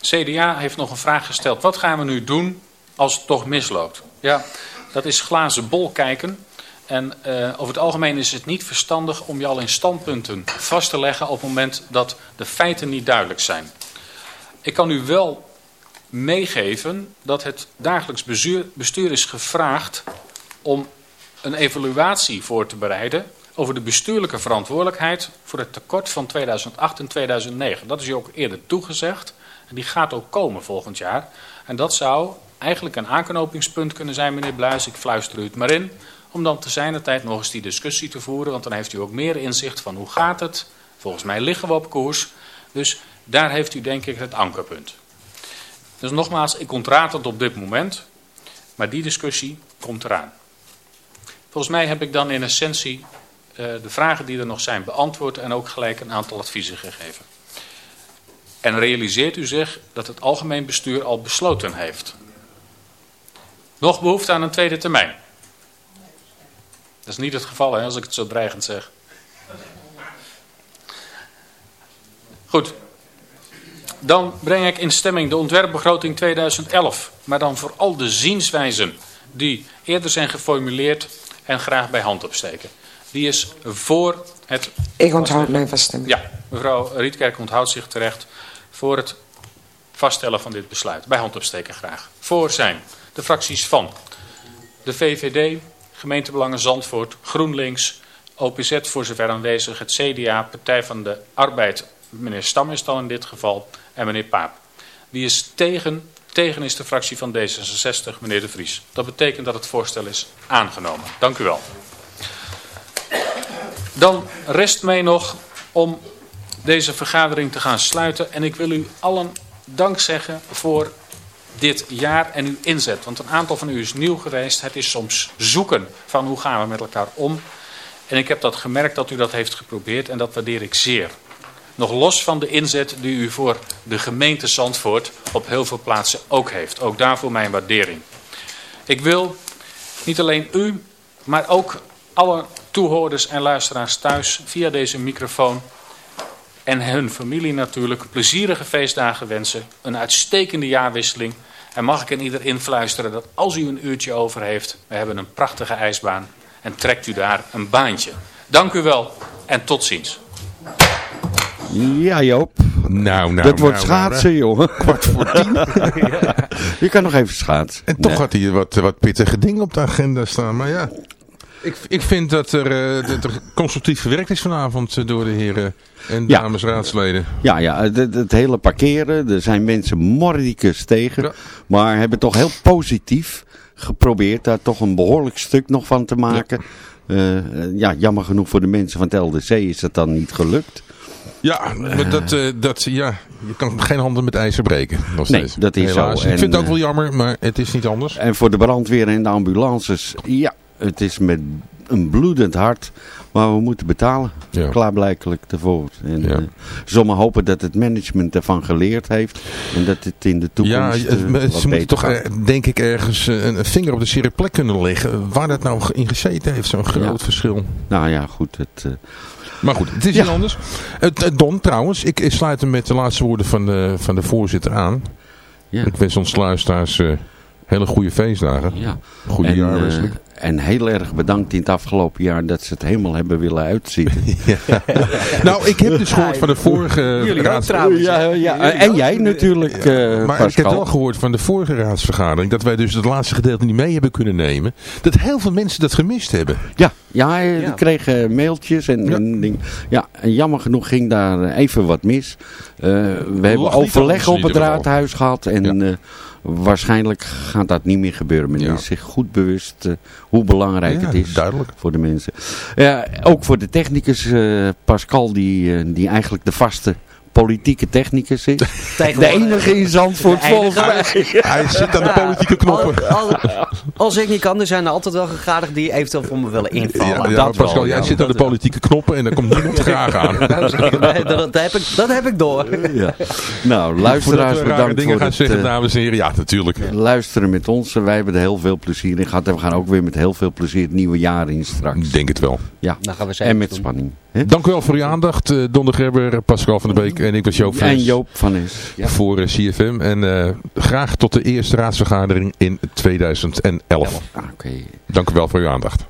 CDA heeft nog een vraag gesteld. Wat gaan we nu doen als het toch misloopt? Ja, dat is glazen bol kijken. En uh, over het algemeen is het niet verstandig om je al in standpunten vast te leggen op het moment dat de feiten niet duidelijk zijn. Ik kan u wel meegeven dat het dagelijks bestuur, bestuur is gevraagd om een evaluatie voor te bereiden over de bestuurlijke verantwoordelijkheid voor het tekort van 2008 en 2009. Dat is u ook eerder toegezegd die gaat ook komen volgend jaar. En dat zou eigenlijk een aanknopingspunt kunnen zijn, meneer Bluis. Ik fluister u het maar in. Om dan te zijner tijd nog eens die discussie te voeren. Want dan heeft u ook meer inzicht van hoe gaat het. Volgens mij liggen we op koers. Dus daar heeft u denk ik het ankerpunt. Dus nogmaals, ik ontraad het op dit moment. Maar die discussie komt eraan. Volgens mij heb ik dan in essentie uh, de vragen die er nog zijn beantwoord en ook gelijk een aantal adviezen gegeven. En realiseert u zich dat het algemeen bestuur al besloten heeft. Nog behoefte aan een tweede termijn. Dat is niet het geval hè, als ik het zo dreigend zeg. Goed. Dan breng ik in stemming de ontwerpbegroting 2011. Maar dan vooral de zienswijzen die eerder zijn geformuleerd en graag bij hand opsteken. Die is voor het... Ik onthoud mijn vaststemming. Ja, mevrouw Rietkerk onthoudt zich terecht voor het vaststellen van dit besluit. Bij hand opsteken graag. Voor zijn de fracties van de VVD, Gemeentebelangen Zandvoort, GroenLinks, OPZ voor zover aanwezig, het CDA, Partij van de Arbeid, meneer Stam is dan in dit geval, en meneer Paap. Wie is tegen? Tegen is de fractie van D66, meneer De Vries. Dat betekent dat het voorstel is aangenomen. Dank u wel. Dan rest mij nog om deze vergadering te gaan sluiten. En ik wil u allen dank zeggen voor dit jaar en uw inzet. Want een aantal van u is nieuw geweest. Het is soms zoeken van hoe gaan we met elkaar om. En ik heb dat gemerkt dat u dat heeft geprobeerd en dat waardeer ik zeer. Nog los van de inzet die u voor de gemeente Zandvoort op heel veel plaatsen ook heeft. Ook daarvoor mijn waardering. Ik wil niet alleen u, maar ook alle toehoorders en luisteraars thuis via deze microfoon en hun familie natuurlijk plezierige feestdagen wensen. Een uitstekende jaarwisseling. En mag ik in ieder influisteren dat als u een uurtje over heeft, we hebben een prachtige ijsbaan en trekt u daar een baantje. Dank u wel en tot ziens. Ja Joop. Nou, nou, Dat wordt nou, schaatsen, nou, jongen. Kwart voor tien. Je kan nog even schaatsen. En toch Nee. had hij wat, wat pittige dingen op de agenda staan. Maar ja, ik, ik vind dat er, eh, dat er constructief gewerkt is vanavond eh, door de heren en Ja. dames raadsleden. Ja, ja het, hele parkeren. Er zijn mensen mordicus tegen. Ja. Maar hebben toch heel positief geprobeerd daar toch een behoorlijk stuk nog van te maken. Eh, eh, ja, jammer genoeg voor de mensen van het LDC is dat dan niet gelukt. Ja, maar dat, dat, ja, je kan geen handen met ijzer breken. Nog Nee, dat is Helaas. zo. Ik vind het ook wel jammer, maar het is niet anders. En voor de brandweer en de ambulances, ja, het is met een bloedend hart. Maar we moeten betalen, Ja. klaarblijkelijk ervoor. En, Ja. eh, sommigen hopen dat het management ervan geleerd heeft. En dat het in de toekomst Ja, eh, het- ze moeten beter toch, gaat. eh, denk ik, ergens eh, een vinger op de zere plek kunnen leggen. Waar dat nou in gezeten heeft, zo'n groot Ja. verschil. Nou ja, goed. Het, eh, Maar goed, het is niet anders. Don, trouwens, ik, sluit hem met de laatste woorden van de, van de voorzitter aan. ja. Ik wens ons luisteraars eh, hele goede feestdagen. Ja. Goede En, jaarwisseling. eh, en heel erg bedankt in het afgelopen jaar dat ze het helemaal hebben willen uitzitten. nou, ik heb dus gehoord van de vorige Jullie ook raads- trouwens. Ja, ja. En jij natuurlijk, eh Maar ik heb wel gehoord van de vorige raadsvergadering dat wij dus het laatste gedeelte niet mee hebben kunnen nemen. Dat heel veel mensen dat gemist hebben. Ja, ja, eh, Ja. kregen mailtjes en, Ja. en dingen. Ja, en jammer genoeg ging daar eh, even wat mis. Eh, we hebben overleg op het raadhuis gehad en eh, waarschijnlijk gaat dat niet meer gebeuren. Men Ja. is zich goed bewust eh, hoe belangrijk Ja, het is duidelijk. voor de mensen. Ja, ook voor de technicus eh, Pascal, die, eh, die eigenlijk de vaste politieke technicus is. De enige in Zandvoort volgens mij. Hij zit aan de politieke knoppen. Als, als ik niet kan, er zijn er altijd wel gegadigden die eventueel voor me willen invallen. Ja, ja, dat Pascal, wel, jij ja. zit aan de politieke knoppen en daar komt niemand graag aan. Nee, dat, heb ik, dat heb ik door. Ja. Nou, luisteraars we bedankt dingen voor gaan het... zeggen, eh, dames en heren. Ja, natuurlijk. luisteren met ons. Wij hebben er heel veel plezier in gehad. En we gaan ook weer met heel veel plezier het nieuwe jaar in straks. Ik denk het wel. Ja, Dan gaan we en met doen. spanning. Dank u wel voor uw aandacht. Uh, Don de Gerber, Pascal van der Beek en ik was Joop van En Joop van. Ja. Voor uh, CFM. En uh, graag tot de eerste raadsvergadering in 2011. Ah, okay. Dank u wel voor uw aandacht.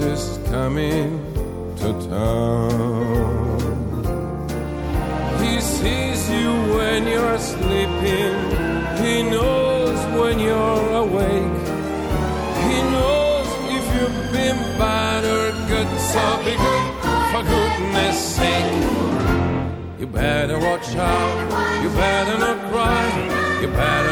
Is coming to town. He sees you when you're sleeping, he knows when you're awake, he knows if you've been bad or good, so be good for goodness sake. You better watch out, you better not cry, you better.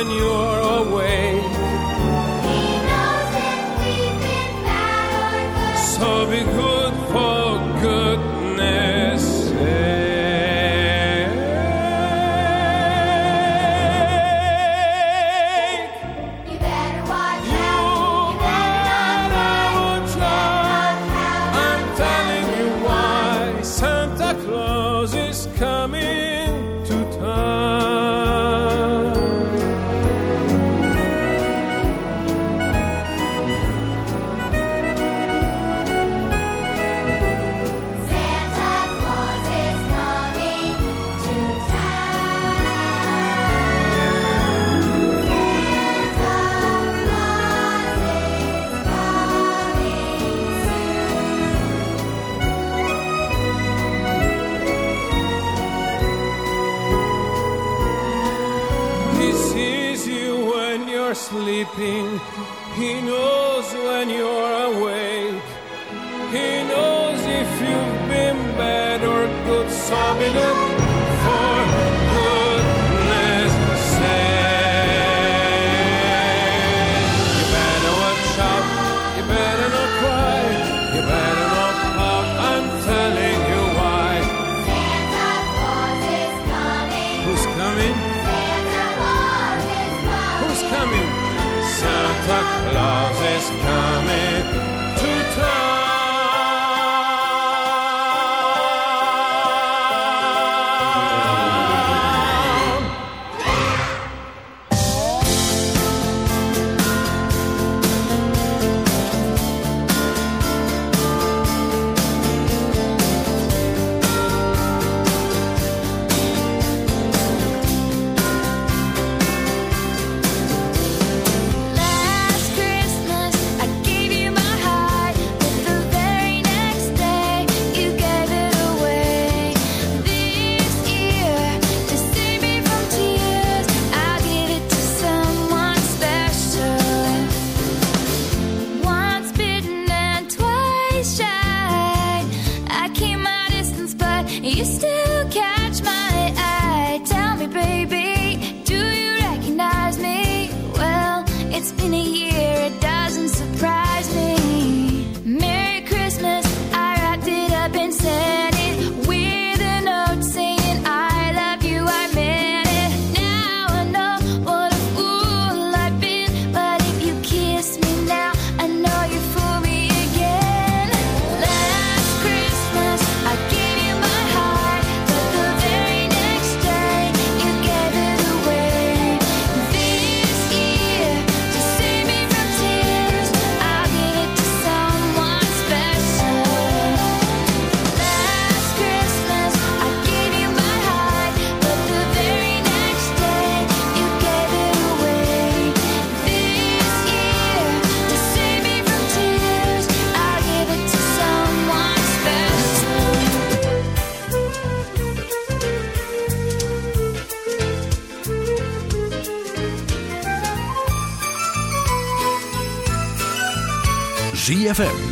when you're away.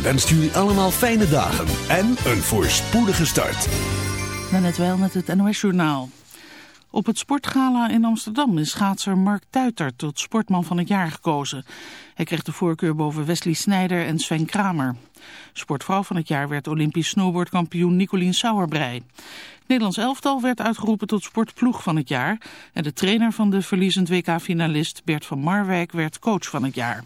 ZFM wenst jullie allemaal fijne dagen en een voorspoedige start. Net wel met het NOS Journaal. Op het Sportgala in Amsterdam is schaatser Mark Tuiter tot sportman van het jaar gekozen. Hij kreeg de voorkeur boven Wesley Snijder en Sven Kramer. Sportvrouw van het jaar werd Olympisch snowboardkampioen Nicolien Sauerbrei. Nederlands elftal werd uitgeroepen tot sportploeg van het jaar. En de trainer van de verliezend WK-finalist Bert van Marwijk werd coach van het jaar.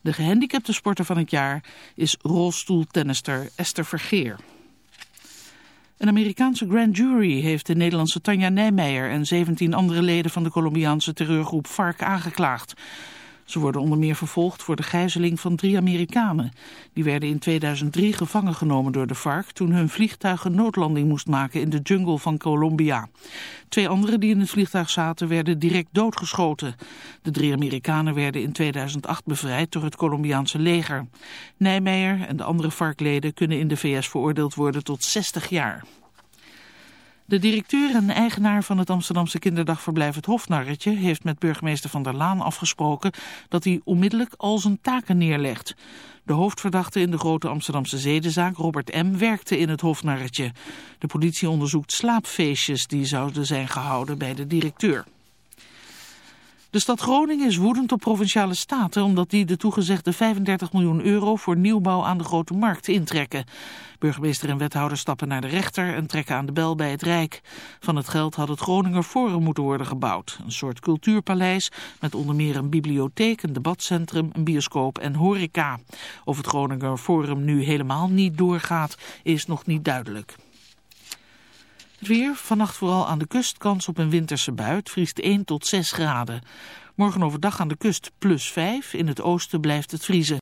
De gehandicapte sporter van het jaar is rolstoeltennister Esther Vergeer. Een Amerikaanse grand jury heeft de Nederlandse Tanja Nijmeijer en 17 andere leden van de Colombiaanse terreurgroep FARC aangeklaagd. Ze worden onder meer vervolgd voor de gijzeling van drie Amerikanen. Die werden in 2003 gevangen genomen door de FARC toen hun vliegtuig een noodlanding moest maken in de jungle van Colombia. Twee anderen die in het vliegtuig zaten werden direct doodgeschoten. De drie Amerikanen werden in 2008 bevrijd door het Colombiaanse leger. Nijmeijer en de andere FARC-leden kunnen in de VS veroordeeld worden tot 60 jaar. De directeur en eigenaar van het Amsterdamse kinderdagverblijf Het Hofnarretje heeft met burgemeester Van der Laan afgesproken dat hij onmiddellijk al zijn taken neerlegt. De hoofdverdachte in de grote Amsterdamse zedenzaak, Robert M., werkte in het Hofnarretje. De politie onderzoekt slaapfeestjes die zouden zijn gehouden bij de directeur. De stad Groningen is woedend op Provinciale Staten omdat die de toegezegde 35 miljoen euro voor nieuwbouw aan de Grote Markt intrekken. Burgemeester en wethouder stappen naar de rechter en trekken aan de bel bij het Rijk. Van het geld had het Groninger Forum moeten worden gebouwd. Een soort cultuurpaleis met onder meer een bibliotheek, een debatcentrum, een bioscoop en horeca. Of het Groninger Forum nu helemaal niet doorgaat is nog niet duidelijk. Het weer, vannacht vooral aan de kust kans op een winterse bui. Het vriest 1 tot 6 graden. Morgen overdag aan de kust plus 5, in het oosten blijft het vriezen.